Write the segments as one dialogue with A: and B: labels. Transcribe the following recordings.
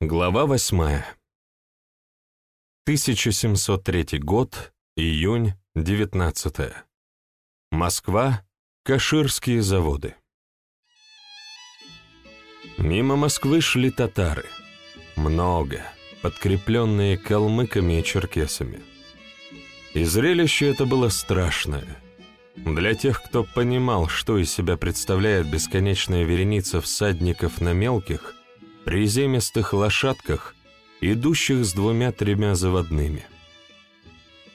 A: Глава восьмая. 1703 год, июнь, 19. Москва, Каширские заводы. Мимо Москвы шли татары. Много, подкрепленные калмыками и черкесами. И зрелище это было страшное. Для тех, кто понимал, что из себя представляет бесконечная вереница всадников на мелких, приземистых лошадках, идущих с двумя-тремя заводными.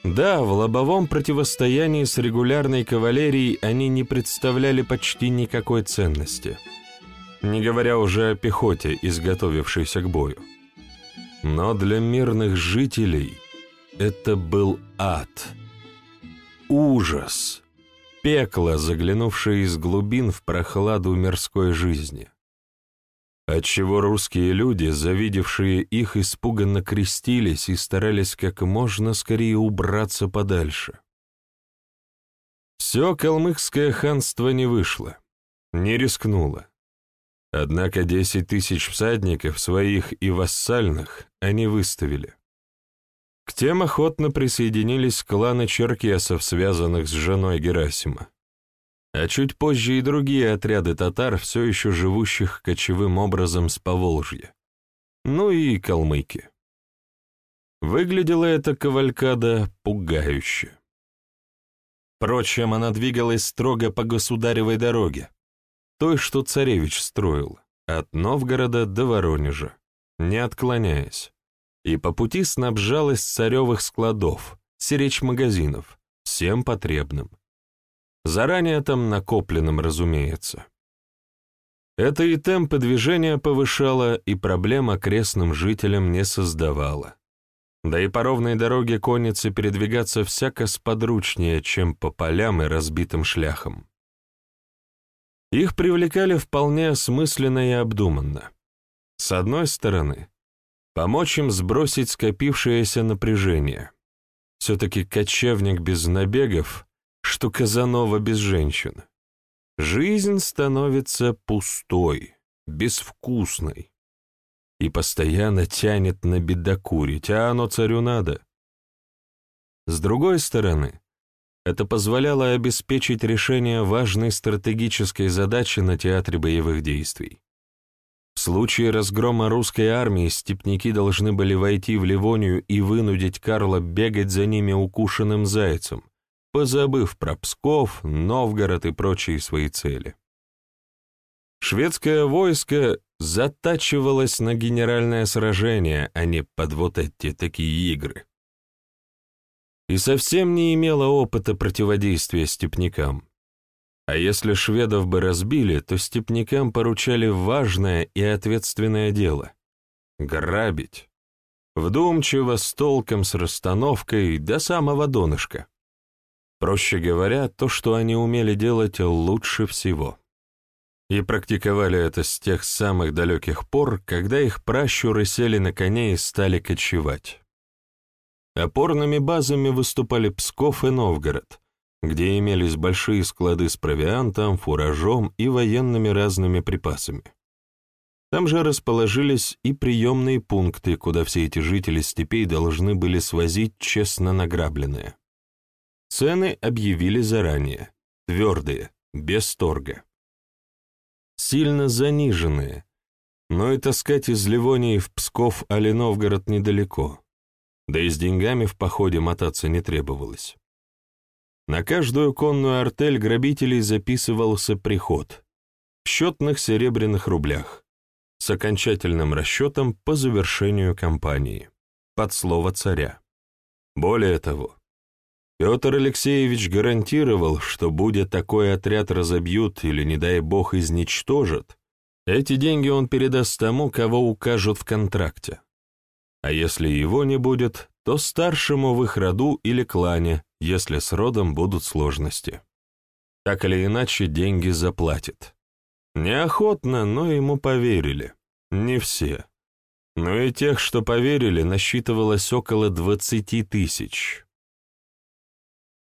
A: Да, в лобовом противостоянии с регулярной кавалерией они не представляли почти никакой ценности, не говоря уже о пехоте, изготовившейся к бою. Но для мирных жителей это был ад, ужас, пекло, заглянувшее из глубин в прохладу мирской жизни отчего русские люди, завидевшие их, испуганно крестились и старались как можно скорее убраться подальше. Все калмыцкое ханство не вышло, не рискнуло. Однако десять тысяч всадников, своих и вассальных, они выставили. К тем охотно присоединились кланы черкесов, связанных с женой Герасима а чуть позже и другие отряды татар, все еще живущих кочевым образом с Поволжья. Ну и калмыки. Выглядела эта кавалькада пугающе. Впрочем, она двигалась строго по государевой дороге, той, что царевич строил, от Новгорода до Воронежа, не отклоняясь, и по пути снабжалась царевых складов, сиречь магазинов, всем потребным — Заранее там накопленным, разумеется. Это и темпы движения повышало, и проблем окрестным жителям не создавало. Да и по ровной дороге конницы передвигаться всяко сподручнее, чем по полям и разбитым шляхам. Их привлекали вполне осмысленно и обдуманно. С одной стороны, помочь им сбросить скопившееся напряжение. Все-таки кочевник без набегов что Казанова без женщин. Жизнь становится пустой, безвкусной и постоянно тянет на бедокурить, а оно царю надо. С другой стороны, это позволяло обеспечить решение важной стратегической задачи на театре боевых действий. В случае разгрома русской армии степняки должны были войти в Ливонию и вынудить Карла бегать за ними укушенным зайцем, позабыв про Псков, Новгород и прочие свои цели. Шведское войско затачивалось на генеральное сражение, а не под вот эти такие игры. И совсем не имело опыта противодействия степнякам. А если шведов бы разбили, то степнякам поручали важное и ответственное дело — грабить. Вдумчиво, с толком, с расстановкой, до самого донышка. Проще говоря, то, что они умели делать лучше всего. И практиковали это с тех самых далеких пор, когда их пращуры сели на коне и стали кочевать. Опорными базами выступали Псков и Новгород, где имелись большие склады с провиантом, фуражом и военными разными припасами. Там же расположились и приемные пункты, куда все эти жители степей должны были свозить честно награбленное. Цены объявили заранее, твердые, без торга. Сильно заниженные, но и таскать из Ливонии в Псков или Новгород недалеко, да и с деньгами в походе мотаться не требовалось. На каждую конную артель грабителей записывался приход в счетных серебряных рублях с окончательным расчетом по завершению кампании, под слово царя. Более того, Петр Алексеевич гарантировал, что, будет такой отряд разобьют или, не дай бог, изничтожат, эти деньги он передаст тому, кого укажут в контракте. А если его не будет, то старшему в их роду или клане, если с родом будут сложности. Так или иначе, деньги заплатит. Неохотно, но ему поверили. Не все. Но и тех, что поверили, насчитывалось около двадцати тысяч.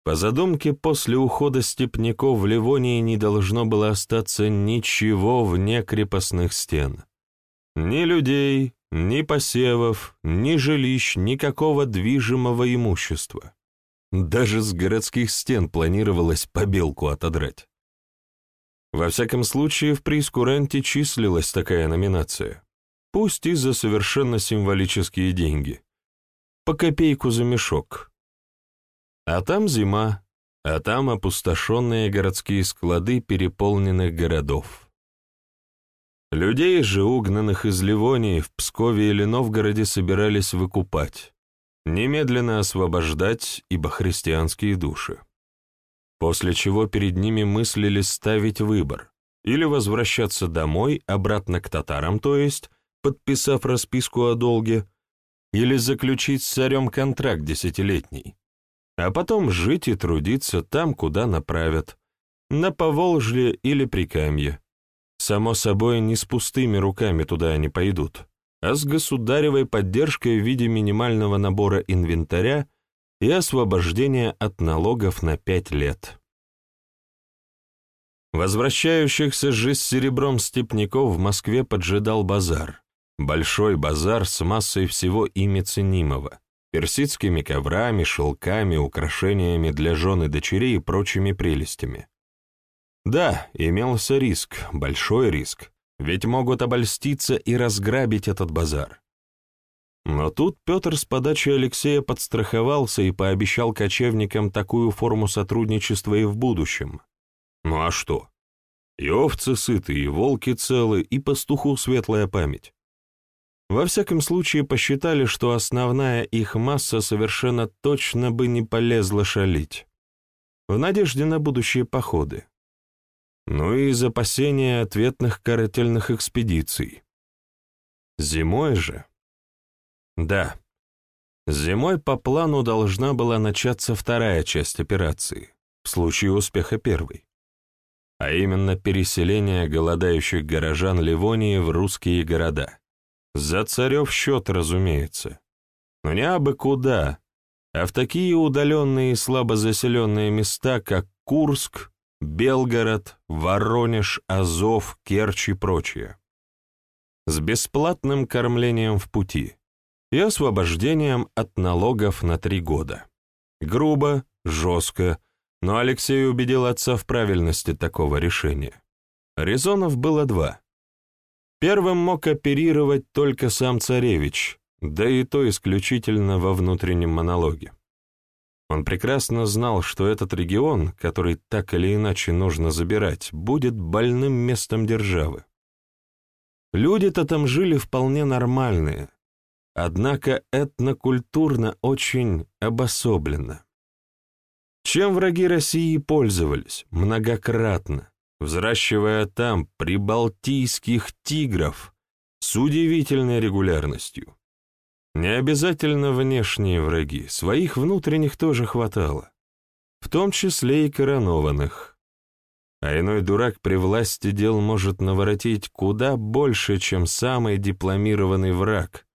A: По задумке, после ухода степняков в Ливонии не должно было остаться ничего вне крепостных стен. Ни людей, ни посевов, ни жилищ, никакого движимого имущества. Даже с городских стен планировалось побелку отодрать. Во всяком случае, в прейскуранте числилась такая номинация, пусть и за совершенно символические деньги. По копейку за мешок. А там зима, а там опустошенные городские склады переполненных городов. Людей же, угнанных из Ливонии, в Пскове или Новгороде собирались выкупать, немедленно освобождать, ибо христианские души после чего перед ними мыслили ставить выбор или возвращаться домой, обратно к татарам, то есть, подписав расписку о долге, или заключить с царем контракт десятилетний, а потом жить и трудиться там, куда направят, на Поволжье или Прикамье. Само собой, не с пустыми руками туда они пойдут, а с государевой поддержкой в виде минимального набора инвентаря и освобождение от налогов на пять лет. Возвращающихся же с серебром степняков в Москве поджидал базар. Большой базар с массой всего ими ценимого, персидскими коврами, шелками, украшениями для жен и дочерей и прочими прелестями. Да, имелся риск, большой риск, ведь могут обольститься и разграбить этот базар. Но тут Петр с подачи Алексея подстраховался и пообещал кочевникам такую форму сотрудничества и в будущем. Ну а что? И овцы сыты, и волки целы, и пастуху светлая память. Во всяком случае, посчитали, что основная их масса совершенно точно бы не полезла шалить. В надежде на будущие походы. Ну и из опасения ответных карательных экспедиций. Зимой же да. Зимой по плану должна была начаться вторая часть операции, в случае успеха первой. А именно переселение голодающих горожан Ливонии в русские города. За царев счет, разумеется. Но не абы куда, а в такие удаленные и слабо заселенные места, как Курск, Белгород, Воронеж, Азов, Керчь и прочее. С бесплатным кормлением в пути и освобождением от налогов на три года. Грубо, жестко, но Алексей убедил отца в правильности такого решения. Резонов было два. Первым мог оперировать только сам царевич, да и то исключительно во внутреннем монологе. Он прекрасно знал, что этот регион, который так или иначе нужно забирать, будет больным местом державы. Люди-то там жили вполне нормальные, однако этнокультурно очень обособленно. Чем враги России пользовались многократно, взращивая там прибалтийских тигров с удивительной регулярностью. Не обязательно внешние враги, своих внутренних тоже хватало, в том числе и коронованных. А иной дурак при власти дел может наворотить куда больше, чем самый дипломированный враг,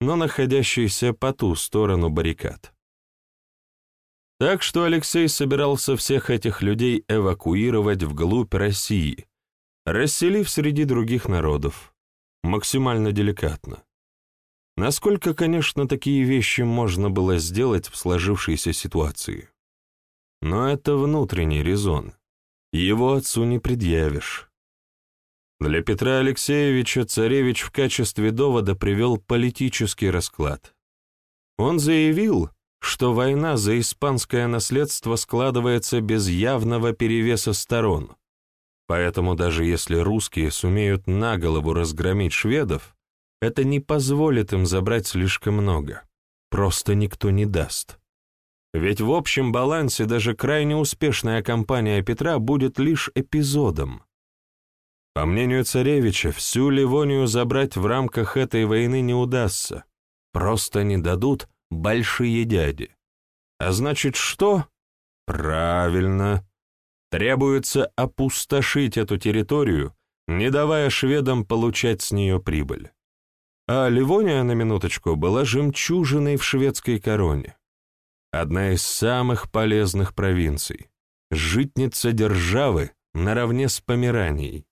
A: но находящийся по ту сторону баррикад. Так что Алексей собирался всех этих людей эвакуировать вглубь России, расселив среди других народов, максимально деликатно. Насколько, конечно, такие вещи можно было сделать в сложившейся ситуации. Но это внутренний резон. Его отцу не предъявишь. Для Петра Алексеевича царевич в качестве довода привел политический расклад. Он заявил, что война за испанское наследство складывается без явного перевеса сторон, поэтому даже если русские сумеют на голову разгромить шведов, это не позволит им забрать слишком много, просто никто не даст. Ведь в общем балансе даже крайне успешная кампания Петра будет лишь эпизодом, по мнению царевича, всю Ливонию забрать в рамках этой войны не удастся. Просто не дадут большие дяди. А значит, что? Правильно. Требуется опустошить эту территорию, не давая шведам получать с нее прибыль. А Ливония, на минуточку, была жемчужиной в шведской короне. Одна из самых полезных провинций. Житница державы наравне с Померанией.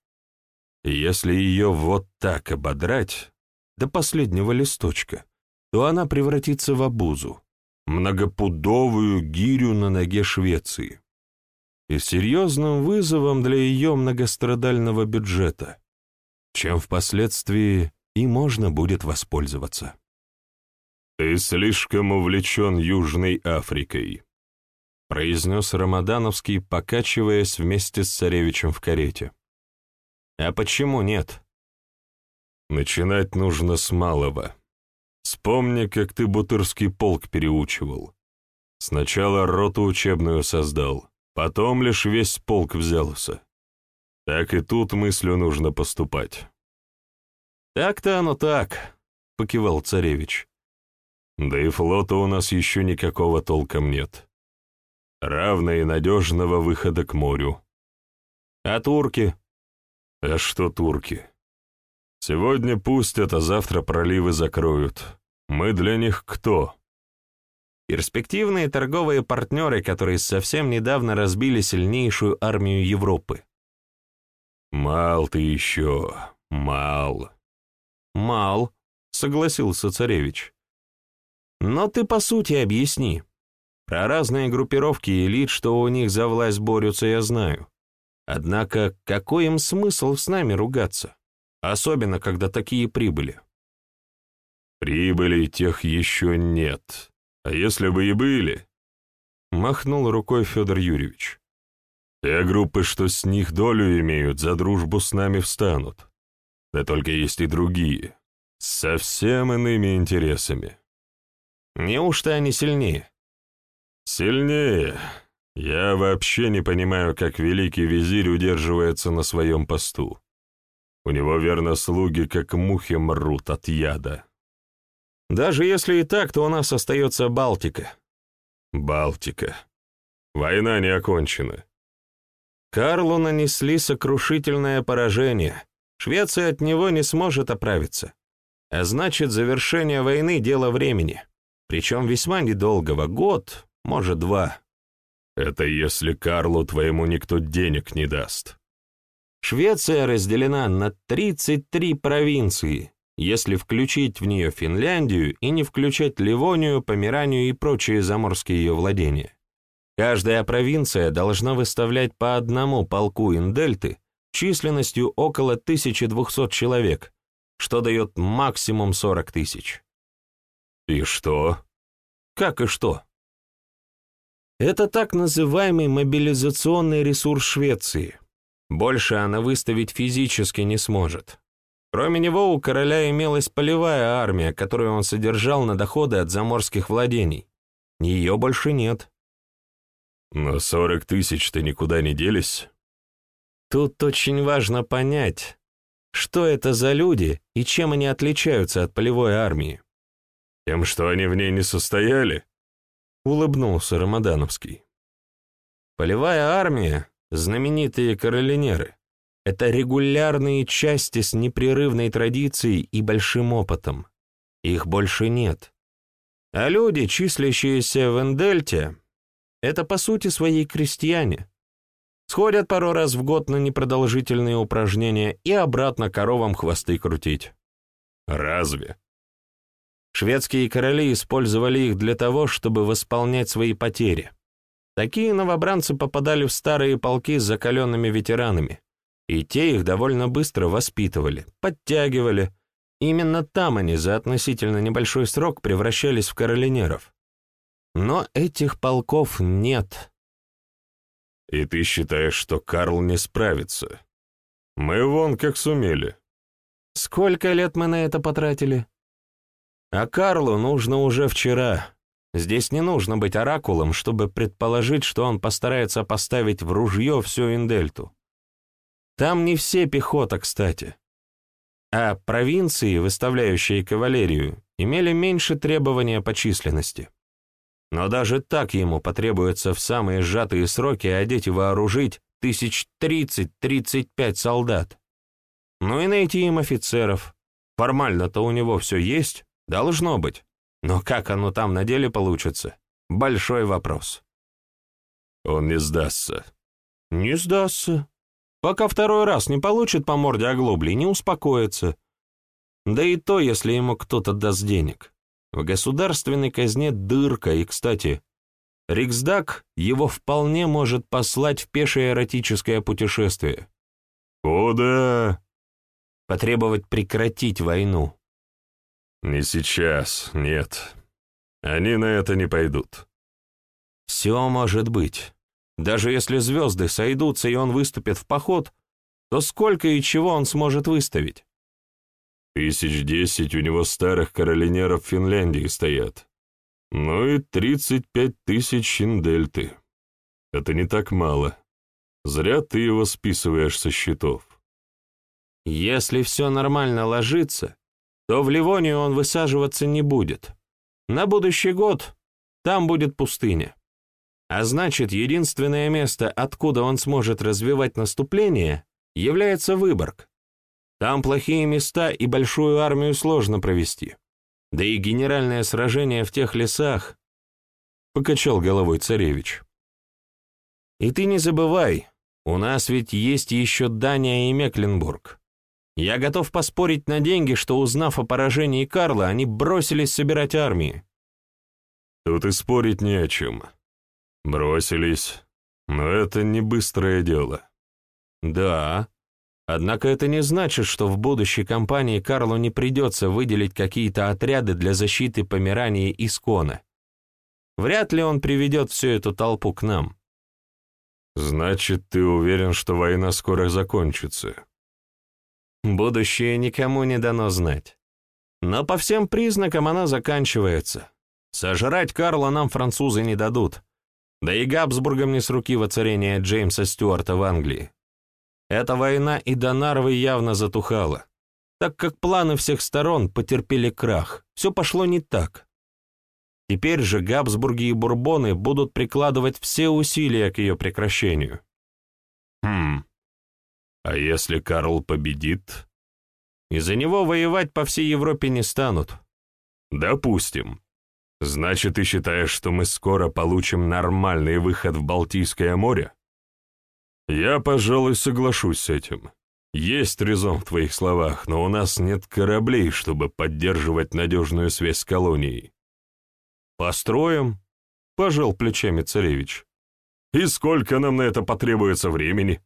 A: Если ее вот так ободрать, до последнего листочка, то она превратится в обузу, многопудовую гирю на ноге Швеции и серьезным вызовом для ее многострадального бюджета, чем впоследствии и можно будет воспользоваться. «Ты слишком увлечен Южной Африкой», — произнес Рамадановский, покачиваясь вместе с царевичем в карете. «А почему нет?» «Начинать нужно с малого. Вспомни, как ты Бутырский полк переучивал. Сначала роту учебную создал, потом лишь весь полк взялся. Так и тут мыслью нужно поступать». «Так-то оно так», — покивал царевич. Да и флота у нас еще никакого толком нет. Равно и надежного выхода к морю. А турки? А что турки? Сегодня пустят, а завтра проливы закроют. Мы для них кто? Перспективные торговые партнеры, которые совсем недавно разбили сильнейшую армию Европы. Мал ты еще, мал. Мал, согласился царевич. Но ты по сути объясни. Про разные группировки элит, что у них за власть борются, я знаю. Однако какой им смысл с нами ругаться? Особенно, когда такие прибыли. Прибыли тех еще нет. А если бы и были? Махнул рукой Федор Юрьевич. Те группы, что с них долю имеют, за дружбу с нами встанут. Да только есть и другие, с совсем иными интересами. Неужто они сильнее? Сильнее. Я вообще не понимаю, как великий визирь удерживается на своем посту. У него, верно, слуги как мухи мрут от яда. Даже если и так, то у нас остается Балтика. Балтика. Война не окончена. Карлу нанесли сокрушительное поражение. Швеция от него не сможет оправиться. А значит, завершение войны — дело времени причем весьма недолгого, год, может, два. Это если Карлу твоему никто денег не даст. Швеция разделена на 33 провинции, если включить в нее Финляндию и не включать Ливонию, Померанию и прочие заморские ее владения. Каждая провинция должна выставлять по одному полку индельты численностью около 1200 человек, что дает максимум 40 тысяч. И что? Как и что? Это так называемый мобилизационный ресурс Швеции. Больше она выставить физически не сможет. Кроме него у короля имелась полевая армия, которую он содержал на доходы от заморских владений. Ее больше нет. Но сорок тысяч-то никуда не делись. Тут очень важно понять, что это за люди и чем они отличаются от полевой армии. Тем, что они в ней не состояли?» — улыбнулся Рамадановский. «Полевая армия, знаменитые каролинеры, это регулярные части с непрерывной традицией и большим опытом. Их больше нет. А люди, числящиеся в Эндельте, это по сути свои крестьяне. Сходят пару раз в год на непродолжительные упражнения и обратно коровам хвосты крутить. Разве? Шведские короли использовали их для того, чтобы восполнять свои потери. Такие новобранцы попадали в старые полки с закаленными ветеранами, и те их довольно быстро воспитывали, подтягивали. Именно там они за относительно небольшой срок превращались в каролинеров. Но этих полков нет. И ты считаешь, что Карл не справится? Мы вон как сумели. Сколько лет мы на это потратили? А Карлу нужно уже вчера. Здесь не нужно быть оракулом, чтобы предположить, что он постарается поставить в ружье всю Индельту. Там не все пехота, кстати. А провинции, выставляющие кавалерию, имели меньше требования по численности. Но даже так ему потребуется в самые сжатые сроки одеть и вооружить тысяч тридцать-тридцать пять солдат. Ну и найти им офицеров. Формально-то у него все есть, Должно быть. Но как оно там на деле получится? Большой вопрос. Он не сдастся. Не сдастся. Пока второй раз не получит по морде оглобли, не успокоится. Да и то, если ему кто-то даст денег. В государственной казне дырка, и, кстати, Риксдаг его вполне может послать в пешее эротическое путешествие.
B: Куда?
A: Потребовать прекратить войну.
B: Не сейчас, нет. Они на это не пойдут.
A: Все может быть. Даже если звезды сойдутся и он выступит в поход, то сколько и чего он сможет выставить?
B: Тысяч десять у него старых каролинеров в Финляндии стоят. Ну и тридцать пять тысяч шиндельты. Это не так мало. Зря ты его списываешь со счетов.
A: Если все нормально ложится, то в Ливонию он высаживаться не будет. На будущий год там будет пустыня. А значит, единственное место, откуда он сможет развивать наступление, является Выборг. Там плохие места и большую армию сложно провести. Да и генеральное сражение в тех лесах, — покачал головой царевич. И ты не забывай, у нас ведь есть еще Дания и Мекленбург. Я готов поспорить на деньги, что, узнав о поражении Карла, они бросились собирать армии.
B: Тут и спорить не о чем. Бросились, но это не быстрое дело.
A: Да, Однако это не значит, что в будущей кампании Карлу не придется выделить какие-то отряды для защиты Померании и Скона. Вряд ли он приведет всю эту толпу к нам.
B: Значит, ты уверен, что война скоро закончится?
A: Будущее никому не дано знать. Но по всем признакам она заканчивается. Сожрать Карла нам французы не дадут. Да и Габсбургам не с руки воцарения Джеймса Стюарта в Англии. Эта война и до Нарвы явно затухала, так как планы всех сторон потерпели крах, все пошло не так. Теперь же Габсбурги и Бурбоны будут прикладывать все усилия к ее прекращению.
B: Хм, а если Карл победит?
A: Из-за него воевать по всей Европе не станут.
B: Допустим. Значит, ты считаешь, что мы скоро получим нормальный выход в Балтийское море? «Я, пожалуй, соглашусь с этим. Есть резон в твоих словах, но у нас нет кораблей, чтобы поддерживать надежную связь с колонией».
A: «Построим», — пожал плечами царевич.
B: «И сколько нам на это потребуется времени?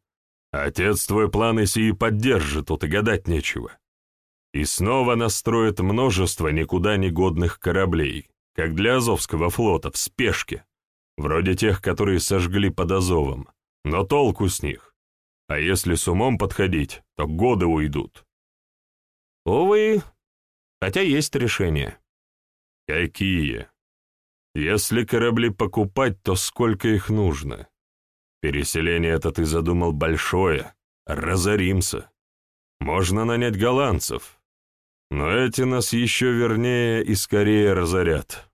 B: Отец твой планы сии поддержит, тут и гадать нечего. И снова настроит множество никуда не годных кораблей, как для Азовского флота, в спешке, вроде тех, которые сожгли под Азовом. Но толку с них. А если с умом подходить, то годы уйдут.
A: Увы, хотя есть решение.
B: Какие? Если корабли покупать, то сколько их нужно? Переселение это ты задумал большое, разоримся. Можно нанять голландцев, но эти нас еще вернее и скорее разорят.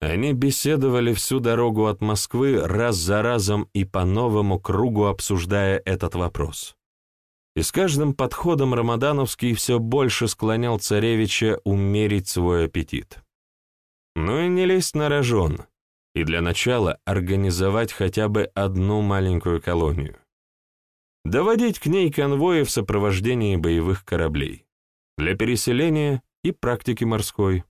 A: Они беседовали всю дорогу от Москвы раз за разом и по новому кругу обсуждая этот вопрос. И с каждым подходом Рамадановский все больше склонял царевича умерить свой аппетит. Ну и не лезть на рожон, и для начала организовать хотя бы одну маленькую колонию. Доводить к ней конвои в сопровождении боевых кораблей для переселения и практики морской.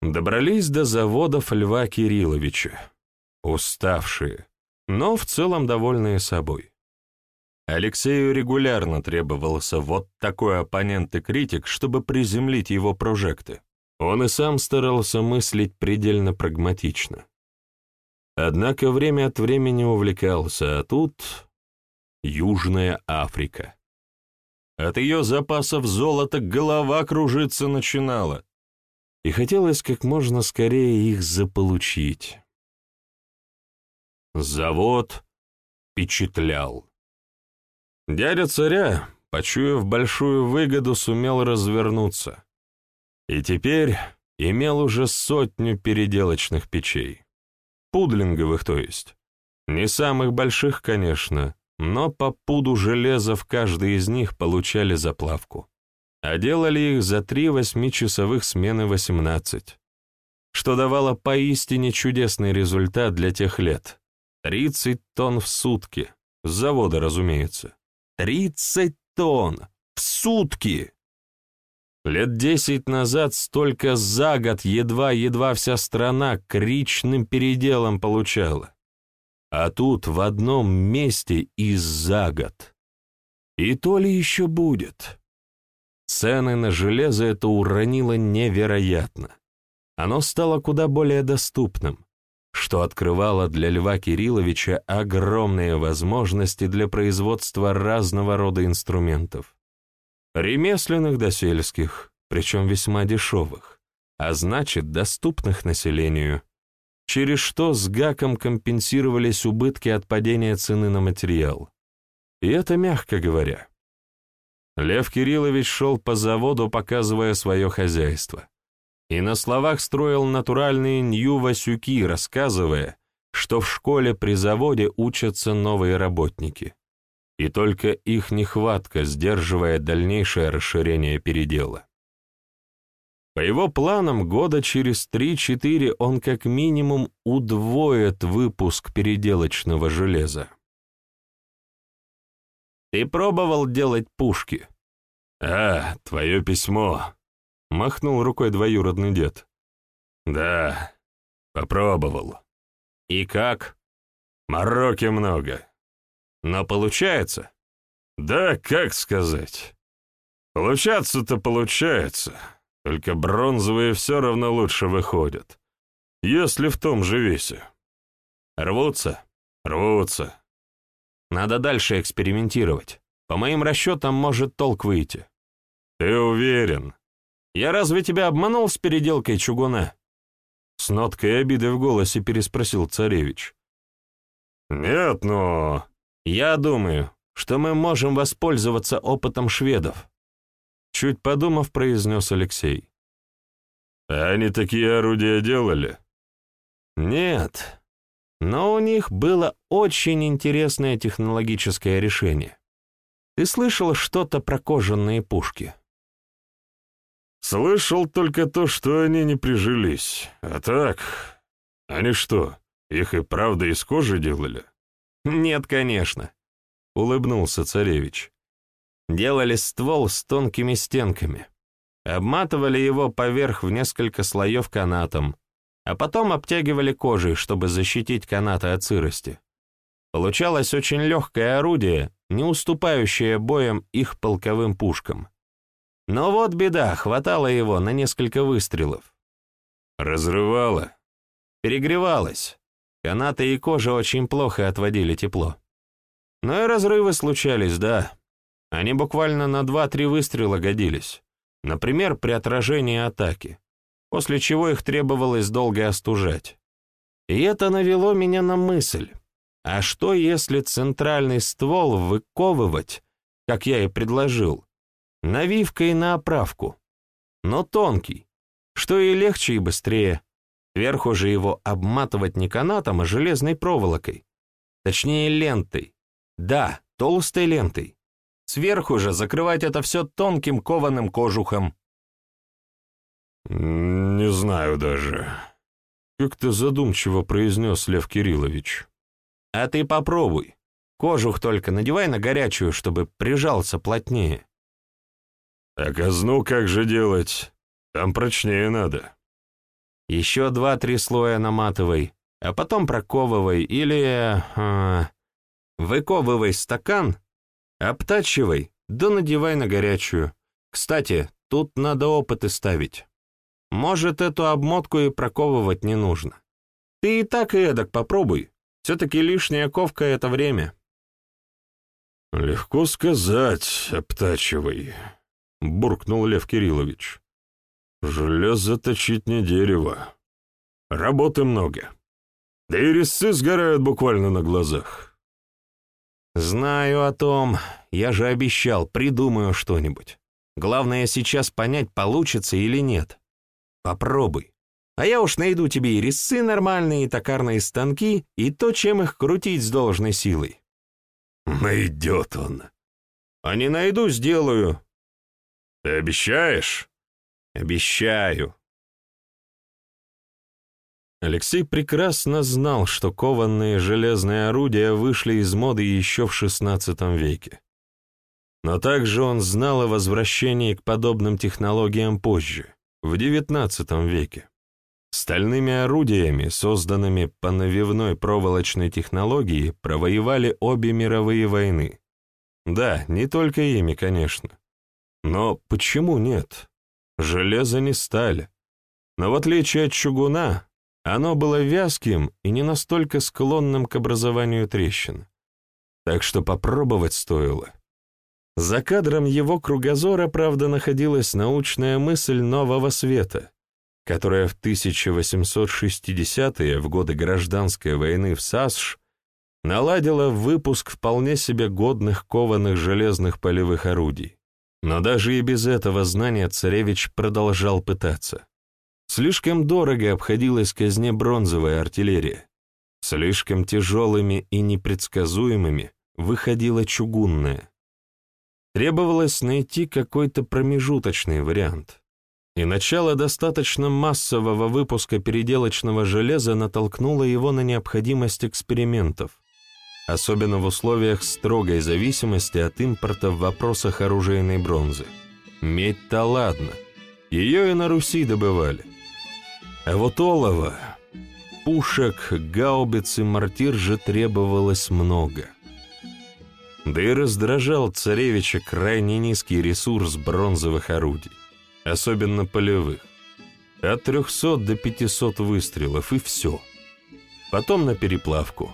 A: Добрались до заводов Льва Кирилловича. Уставшие, но в целом довольные собой. Алексею регулярно требовался вот такой оппонент и критик, чтобы приземлить его прожекты. Он и сам старался мыслить предельно прагматично. Однако время от времени увлекался, а тут Южная Африка. От ее запасов золота голова кружиться начинала и хотелось как можно скорее их заполучить. Завод впечатлял. Дядя царя, почуяв большую выгоду, сумел развернуться. И теперь имел уже сотню переделочных печей. Пудлинговых, то есть. Не самых больших, конечно, но по пуду железа в каждой из них получали заплавку а делали их за три восьмичасовых смены 18, что давало поистине чудесный результат для тех лет. 30 тонн в сутки, с завода, разумеется. 30 тонн! сутки. Лет десять назад столько за год едва-едва вся страна кричным переделом получала. А тут в одном месте и за год. И то ли еще будет. Цены на железо это уронило невероятно. Оно стало куда более доступным, что открывало для Льва Кирилловича огромные возможности для производства разного рода инструментов. Ремесленных до сельских, причем весьма дешевых, а значит, доступных населению, через что с ГАКом компенсировались убытки от падения цены на материал. И это мягко говоря. Лев Кириллович шел по заводу, показывая свое хозяйство. И на словах строил натуральные нью-васюки, рассказывая, что в школе при заводе учатся новые работники и только их нехватка сдерживает дальнейшее расширение передела. По его планам, года через 3-4 он как минимум удвоит выпуск переделочного железа. «Ты пробовал делать пушки?»
B: «А, твое письмо», — махнул рукой двоюродный дед. «Да, попробовал».
A: «И как?»
B: «Мороки много.
A: Но получается?
B: Да, как сказать. Получаться-то получается, только бронзовые все равно лучше выходят, если в том же весе.
A: Рвутся?
B: Рвутся.
A: Надо дальше экспериментировать. По моим расчетам, может толк выйти.
B: Ты уверен?
A: Я разве тебя обманул с переделкой чугуна?
B: С ноткой обиды в голосе переспросил царевич. Нет, но...
A: Я думаю, что мы можем воспользоваться опытом шведов. Чуть подумав, произнес Алексей.
B: А они такие орудия делали?
A: Нет, но у них было очень интересное технологическое решение. Ты слышал что-то про кожаные пушки?
B: Слышал только то, что они не прижились. А так, они что, их и правда из кожи делали?
A: «Нет, конечно», — улыбнулся царевич. Делали ствол с тонкими стенками, обматывали его поверх в несколько слоев канатом, а потом обтягивали кожей, чтобы защитить канаты от сырости. Получалось очень легкое орудие, не уступающее боем их полковым пушкам. Но вот беда, хватало его на несколько выстрелов.
B: Разрывало.
A: Перегревалось. Канаты и кожа очень плохо отводили тепло. Но и разрывы случались, да. Они буквально на два-три выстрела годились. Например, при отражении атаки, после чего их требовалось долго остужать. И это навело меня на мысль, а что если центральный ствол выковывать, как я и предложил, навивкой на оправку, но тонкий, что и легче и быстрее. Сверху же его обматывать не канатом, а железной проволокой. Точнее, лентой. Да, толстой лентой. Сверху же закрывать это все тонким кованым кожухом.
B: «Не знаю даже», — как-то задумчиво произнес Лев Кириллович.
A: «А ты попробуй. Кожух только надевай на горячую, чтобы прижался плотнее».
B: «А казну как же делать? Там прочнее надо».
A: Еще два-три слоя наматывай, а потом проковывай или... Э, выковывай стакан, обтачивай, да надевай на горячую. Кстати, тут надо опыты ставить. Может, эту обмотку и проковывать не нужно. Ты и так и эдак попробуй. Все-таки лишняя ковка — это время.
B: «Легко сказать, обтачивай», — буркнул Лев Кириллович. Железо точить не дерево. Работы много. Да и резцы сгорают буквально на глазах.
A: Знаю о том. Я же обещал, придумаю что-нибудь. Главное сейчас понять, получится или нет. Попробуй. А я уж найду тебе и резцы нормальные, и токарные станки, и то, чем их крутить с должной силой.
B: Найдет он.
A: А не найду, сделаю.
B: Ты обещаешь?
A: Обещаю. Алексей прекрасно знал, что кованные железные орудия вышли из моды еще в XVI веке. Но также он знал о возвращении к подобным технологиям позже, в XIX веке. Стальными орудиями, созданными по навивной проволочной технологии, провоевали обе мировые войны. Да, не только ими, конечно. Но почему нет? Железо не сталь. Но в отличие от чугуна, оно было вязким и не настолько склонным к образованию трещин. Так что попробовать стоило. За кадром его кругозора, правда, находилась научная мысль нового света, которая в 1860-е, в годы гражданской войны в САСШ, наладила выпуск вполне себе годных кованых железных полевых орудий. Но даже и без этого знания царевич продолжал пытаться. Слишком дорого обходилась казне бронзовая артиллерия. Слишком тяжелыми и непредсказуемыми выходила чугунная. Требовалось найти какой-то промежуточный вариант. И начало достаточно массового выпуска переделочного железа натолкнуло его на необходимость экспериментов, особенно в условиях строгой зависимости от импорта в вопросах оружейной бронзы. Медь-то ладно, ее и на Руси добывали. А вот олова, пушек, гаубиц и мортир же требовалось много. Да и раздражал царевича крайне низкий ресурс бронзовых орудий, особенно полевых. От 300 до 500 выстрелов, и все. Потом на переплавку.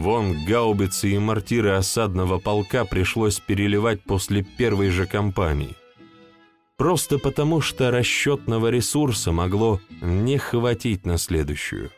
A: Вон гаубицы и мортиры осадного полка пришлось переливать после первой же кампании – просто потому, что расчетного ресурса могло не хватить на следующую.